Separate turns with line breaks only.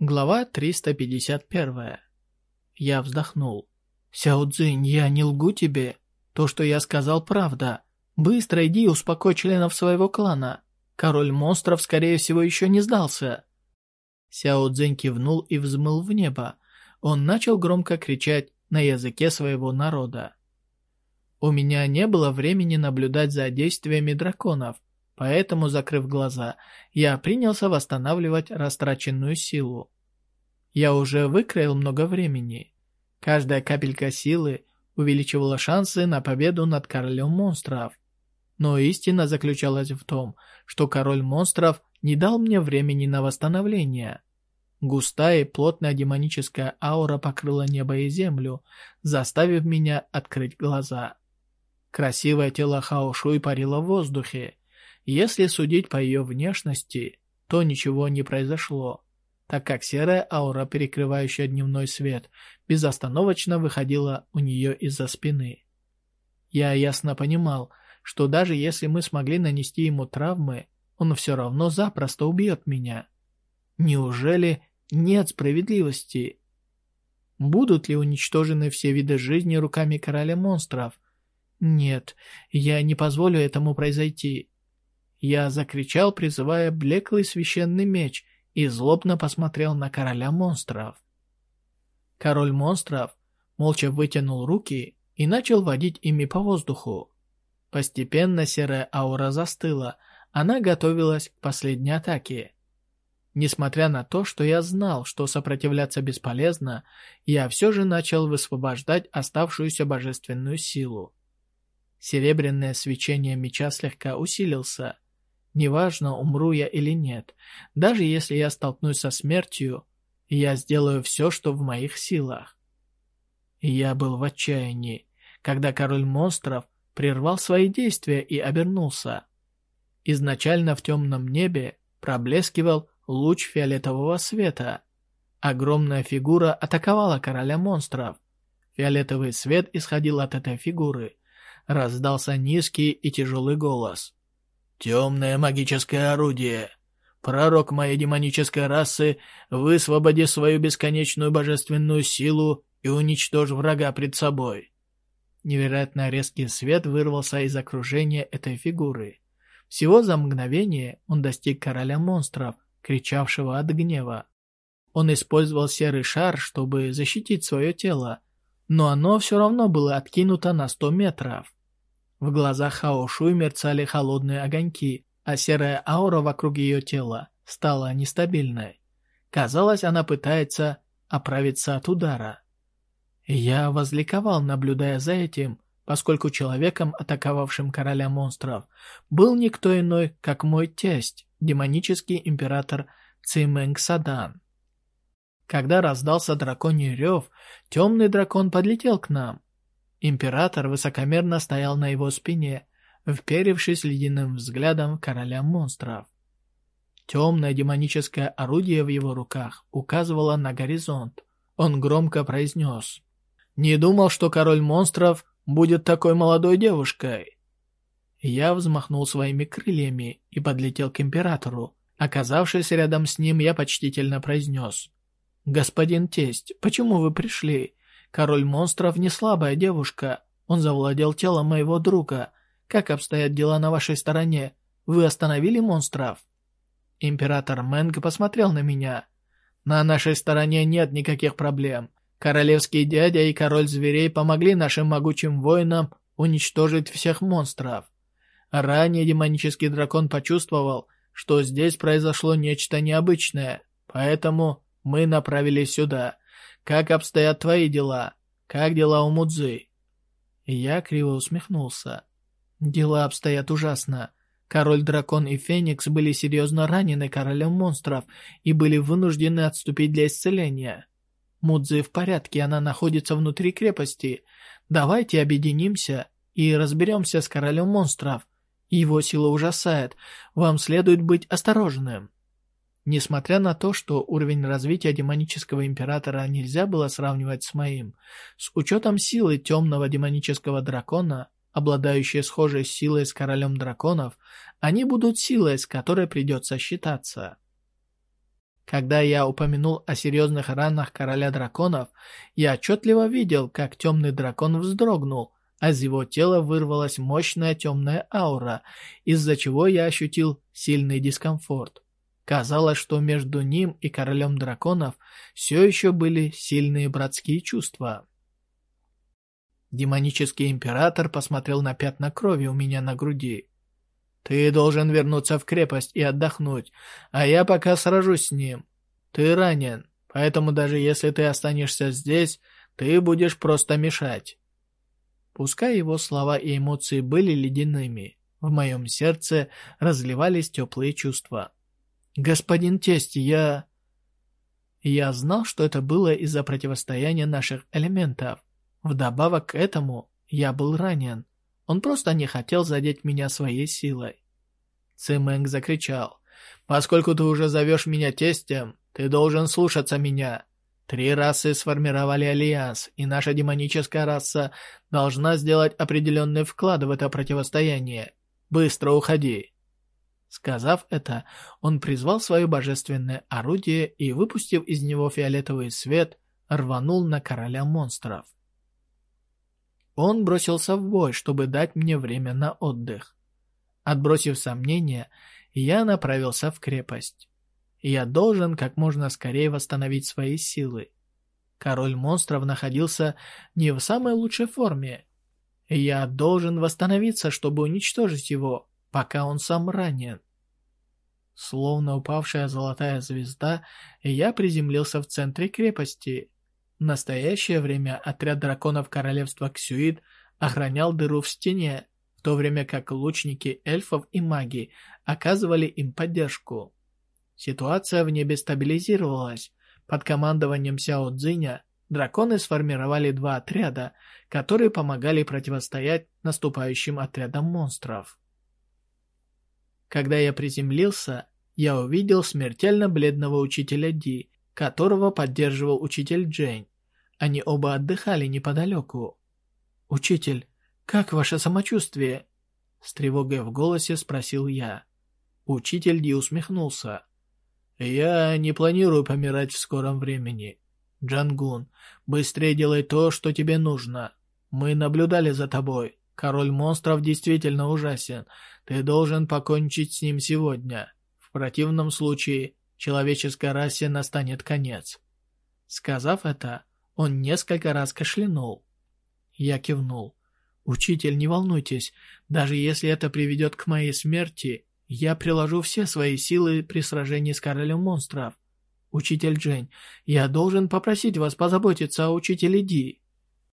Глава 351. Я вздохнул. «Сяо Цзинь, я не лгу тебе. То, что я сказал, правда. Быстро иди и успокой членов своего клана. Король монстров, скорее всего, еще не сдался». Сяо Цзинь кивнул и взмыл в небо. Он начал громко кричать на языке своего народа. У меня не было времени наблюдать за действиями драконов, поэтому, закрыв глаза, я принялся восстанавливать растраченную силу. Я уже выкроил много времени. Каждая капелька силы увеличивала шансы на победу над королем монстров. Но истина заключалась в том, что король монстров не дал мне времени на восстановление. Густая и плотная демоническая аура покрыла небо и землю, заставив меня открыть глаза. Красивое тело Хао Шуй парило в воздухе. Если судить по ее внешности, то ничего не произошло, так как серая аура, перекрывающая дневной свет, безостановочно выходила у нее из-за спины. Я ясно понимал, что даже если мы смогли нанести ему травмы, он все равно запросто убьет меня. Неужели нет справедливости? Будут ли уничтожены все виды жизни руками короля монстров? Нет, я не позволю этому произойти. Я закричал, призывая блеклый священный меч, и злобно посмотрел на короля монстров. Король монстров молча вытянул руки и начал водить ими по воздуху. Постепенно серая аура застыла, она готовилась к последней атаке. Несмотря на то, что я знал, что сопротивляться бесполезно, я все же начал высвобождать оставшуюся божественную силу. Серебряное свечение меча слегка усилился. Неважно, умру я или нет, даже если я столкнусь со смертью, я сделаю все, что в моих силах. Я был в отчаянии, когда король монстров прервал свои действия и обернулся. Изначально в темном небе проблескивал луч фиолетового света. Огромная фигура атаковала короля монстров. Фиолетовый свет исходил от этой фигуры. Раздался низкий и тяжелый голос. «Темное магическое орудие! Пророк моей демонической расы, высвободи свою бесконечную божественную силу и уничтожь врага пред собой!» Невероятно резкий свет вырвался из окружения этой фигуры. Всего за мгновение он достиг короля монстров, кричавшего от гнева. Он использовал серый шар, чтобы защитить свое тело, но оно все равно было откинуто на 100 метров. В глазах Хао Шуй мерцали холодные огоньки, а серая аура вокруг ее тела стала нестабильной. Казалось, она пытается оправиться от удара. Я возликовал, наблюдая за этим, поскольку человеком, атаковавшим короля монстров, был никто иной, как мой тесть, демонический император Цимэнг Садан. Когда раздался драконий рев, темный дракон подлетел к нам. Император высокомерно стоял на его спине, вперевшись ледяным взглядом короля монстров. Темное демоническое орудие в его руках указывало на горизонт. Он громко произнес. «Не думал, что король монстров будет такой молодой девушкой». Я взмахнул своими крыльями и подлетел к императору. Оказавшись рядом с ним, я почтительно произнес. «Господин тесть, почему вы пришли? Король монстров не слабая девушка. Он завладел телом моего друга. Как обстоят дела на вашей стороне? Вы остановили монстров?» Император Мэнг посмотрел на меня. «На нашей стороне нет никаких проблем. Королевский дядя и король зверей помогли нашим могучим воинам уничтожить всех монстров. Ранее демонический дракон почувствовал, что здесь произошло нечто необычное, поэтому мы направились сюда. Как обстоят твои дела? Как дела у Мудзы?» Я криво усмехнулся. «Дела обстоят ужасно. Король-дракон и Феникс были серьезно ранены королем монстров и были вынуждены отступить для исцеления. Мудзи в порядке, она находится внутри крепости. Давайте объединимся и разберемся с королем монстров. Его сила ужасает. Вам следует быть осторожным. Несмотря на то, что уровень развития демонического императора нельзя было сравнивать с моим, с учетом силы темного демонического дракона, обладающей схожей силой с королем драконов, они будут силой, с которой придется считаться. Когда я упомянул о серьезных ранах короля драконов, я отчетливо видел, как темный дракон вздрогнул, а из его тела вырвалась мощная темная аура, из-за чего я ощутил сильный дискомфорт. Казалось, что между ним и королем драконов все еще были сильные братские чувства. Демонический император посмотрел на пятна крови у меня на груди. «Ты должен вернуться в крепость и отдохнуть, а я пока сражусь с ним. Ты ранен, поэтому даже если ты останешься здесь, ты будешь просто мешать». Пускай его слова и эмоции были ледяными, в моем сердце разливались теплые чувства. «Господин тесть, я...» Я знал, что это было из-за противостояния наших элементов. Вдобавок к этому, я был ранен. Он просто не хотел задеть меня своей силой. Цимэнг закричал. «Поскольку ты уже зовешь меня тестем, ты должен слушаться меня. Три расы сформировали альянс, и наша демоническая раса должна сделать определенный вклад в это противостояние. Быстро уходи!» Сказав это, он призвал свое божественное орудие и, выпустив из него фиолетовый свет, рванул на короля монстров. Он бросился в бой, чтобы дать мне время на отдых. Отбросив сомнения, я направился в крепость. Я должен как можно скорее восстановить свои силы. Король монстров находился не в самой лучшей форме. Я должен восстановиться, чтобы уничтожить его, пока он сам ранен. Словно упавшая золотая звезда, я приземлился в центре крепости. В настоящее время отряд драконов королевства Ксюид охранял дыру в стене, в то время как лучники эльфов и маги оказывали им поддержку. Ситуация в небе стабилизировалась. Под командованием Сяо Цзиня драконы сформировали два отряда, которые помогали противостоять наступающим отрядам монстров. Когда я приземлился, я увидел смертельно бледного учителя Ди, которого поддерживал учитель Джейн. Они оба отдыхали неподалеку. «Учитель, как ваше самочувствие?» С тревогой в голосе спросил я. Учитель Ди усмехнулся. «Я не планирую помирать в скором времени. Джангун, быстрее делай то, что тебе нужно. Мы наблюдали за тобой. Король монстров действительно ужасен. Ты должен покончить с ним сегодня. В противном случае человеческой расе настанет конец». Сказав это, он несколько раз кашлянул. Я кивнул. «Учитель, не волнуйтесь. Даже если это приведет к моей смерти, я приложу все свои силы при сражении с королем монстров. Учитель Джень, я должен попросить вас позаботиться о учителе Ди».